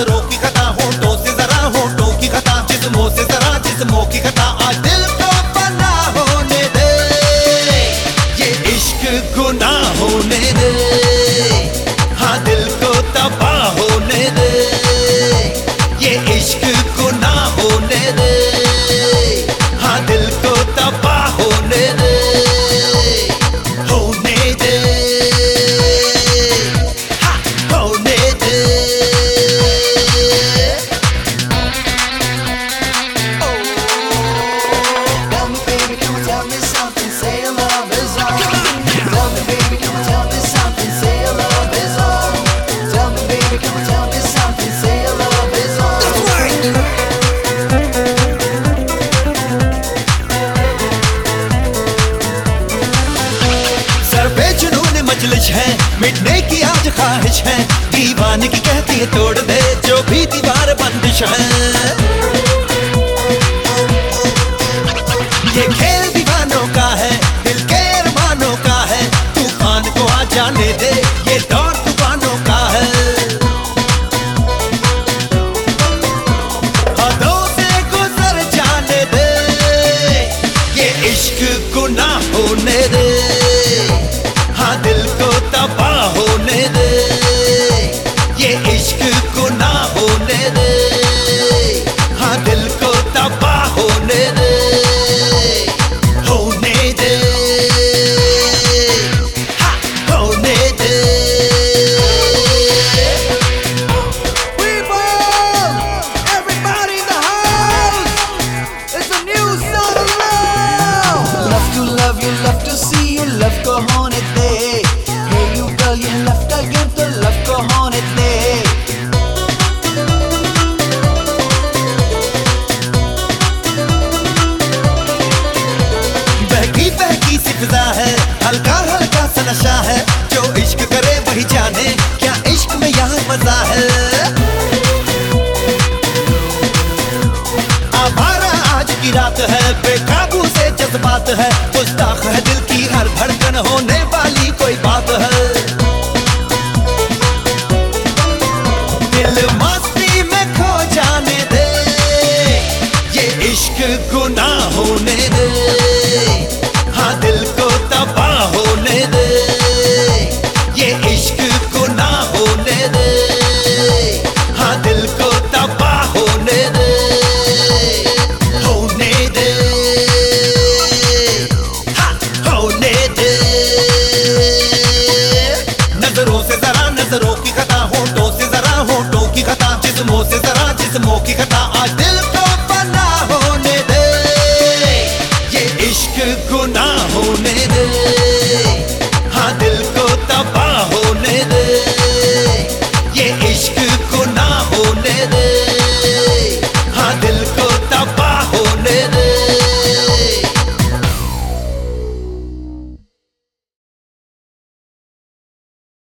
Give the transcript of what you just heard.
Lázaro जीने की आज ख्वाहिश है। दीवान की कहती है, तोड़ दे, जो भी दीवार बंदिश है। ये खेल दीवानों का है, दिल के अरमानों का है। तूफ़ान को आ जाने दे, ये दौर तूफानों का है। हदों से गुजर जाने दे, ये इश्क गुनाह होने दे।